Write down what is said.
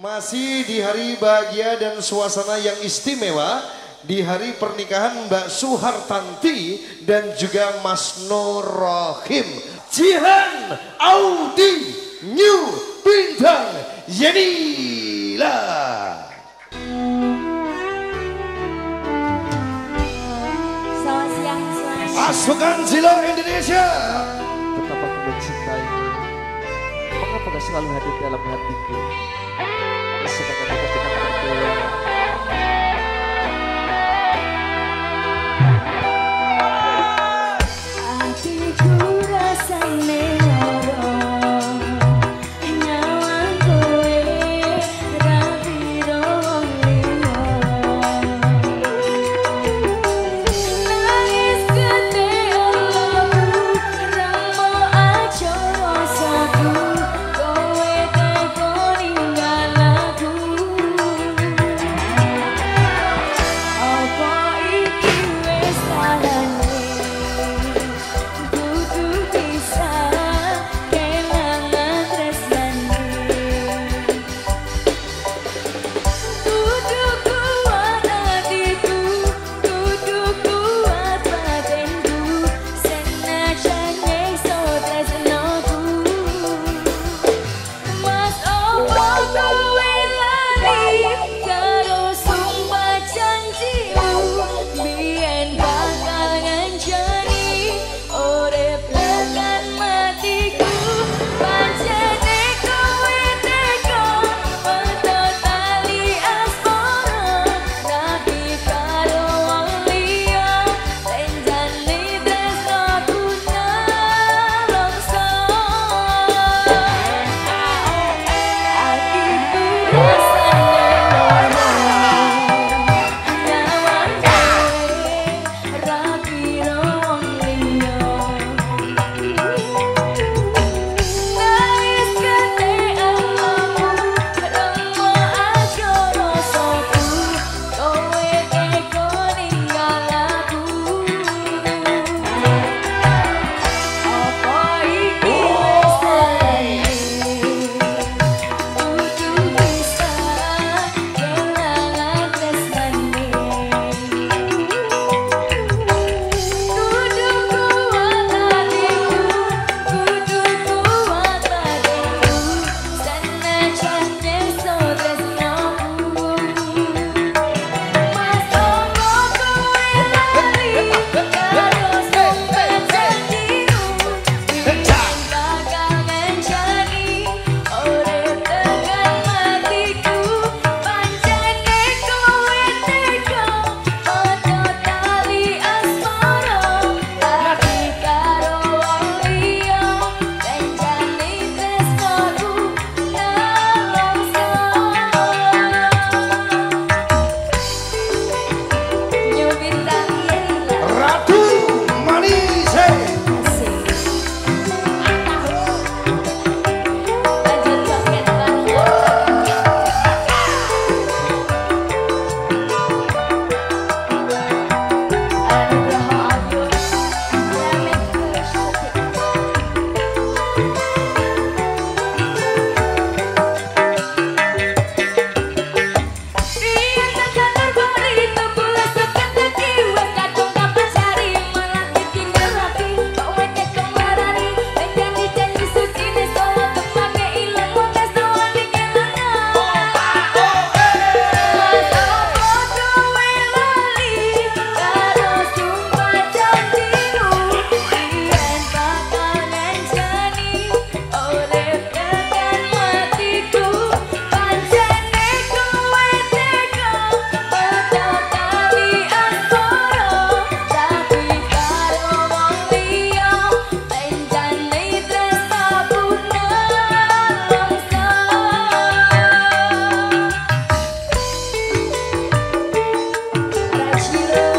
Masih di hari bahagia dan suasana yang istimewa di hari pernikahan Mbak Suhartanti dan juga Mas Nur Rahim. Jihan Audi New Bintang Yenila. Selamat siang. Pasukan Zilo Indonesia. Betapa aku mencintaimu Mengapa kau selalu hadir dalam hatiku Aku tidak berdua Yes.